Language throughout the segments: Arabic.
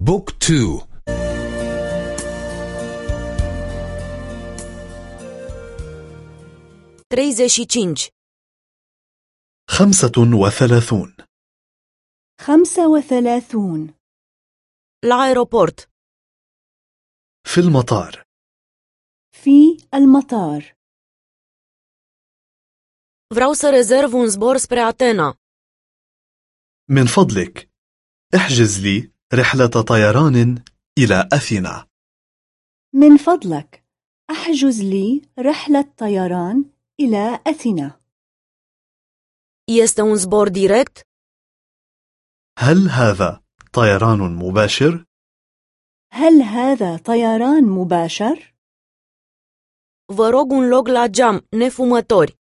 بوك تو. și cinci. خمسة وثلاثون. خمسة وثلاثون. في المطار. في المطار. Vreau să rezerv un zbor spre Atena. من فضلك. احجز لي رحلة طيران إلى أثينا. من فضلك أحجز لي رحلة طيران إلى أثينا. Este un zbor direct? هل هذا طيران مباشر؟ هل هذا طيران مباشر؟ vă rog un loc la geam nefumători.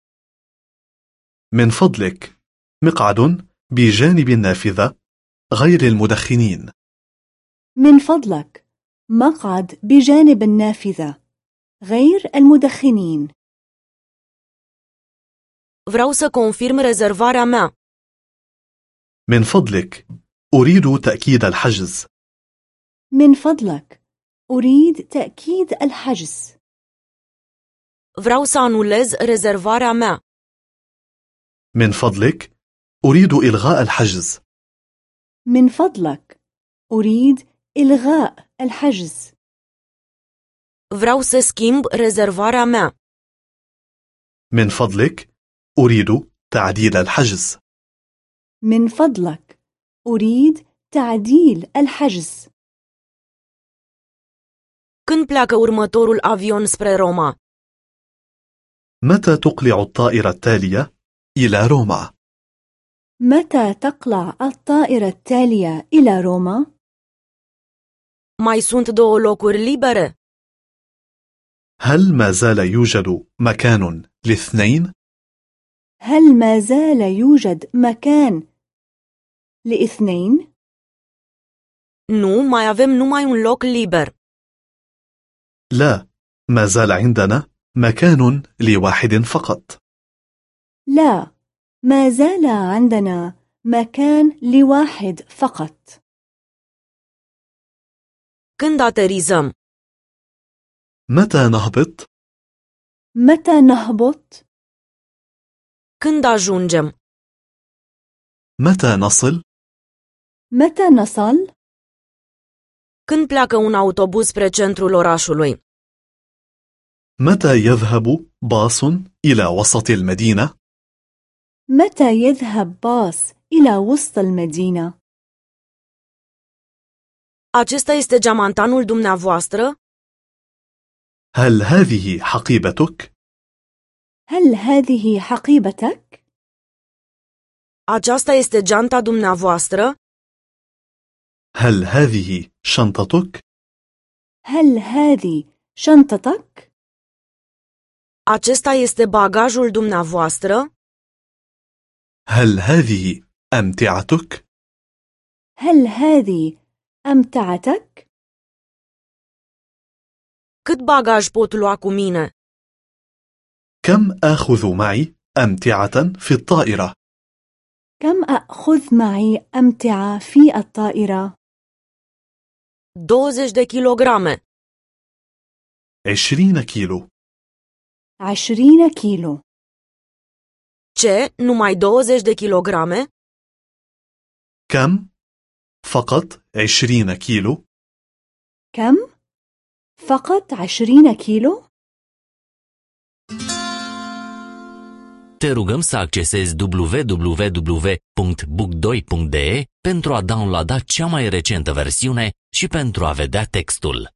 من فضلك مقعد بجانب النافذة غير المدخنين. من فضلك مقعد بجانب النافذة غير المدخنين. Vreau să confirm rezervarea mea. من فضلك أريد تأكيد الحجز. من فضلك أريد تأكيد الحجز. Vreau să anulez rezervarea mea. من فضلك أريد إلغاء الحجز. من فضلك أريد إلغاء الحجز. Vreau să schimb rezervarea mea. من فضلك أريد تعديل الحجز. من فضلك أريد تعديل الحجز. Când pleacă următorul avion spre Roma? متى تقلع الطائرة التالية إلى روما؟ متى تقلع الطائرة التالية إلى روما؟ Mai sunt două locuri libere هل ما زال يوجد مكان لاثنين؟ هل ما زال يوجد مكان لاثنين؟ nu mai avem numai un loc liber لا ما زال عندنا مكان لواحد فقط لا ما زال عندنا مكان لواحد فقط când aterizăm متى نهبط؟ متى نهبط؟ când ajungem متى نصل؟ متى نصل؟ când pleacă un autobuz spre centrul orașului متى يذهب باص إلى وسط المدينة؟ متى يذهب باص إلى وسط المدينة؟ Acesta este geamantanul dumneavoastră هل هذه حقيبتك؟ هل هذه حقيبتك؟ aceasta este geanta dumneavoastră هل هذه شنطتك؟ هل هذه شنطتك؟ acesta este bagajul dumneavoastră هل هذه أمتعتك؟ هل هذه أمتعتك؟ cât bagaj pot lua cu mine كم آخذ معي أمتعة في الطائرة؟ كم أخذ معي أمتعة في الطائرة؟ 20 de kilograme عشرين كيلو عشرين كيلو ce numai 20 de kilograme كم؟ فقط عشرين كيلو كم؟ فقط عشرين كيلو؟ Te rugăm să accesezi www.book2.de pentru a downloada cea mai recentă versiune și pentru a vedea textul.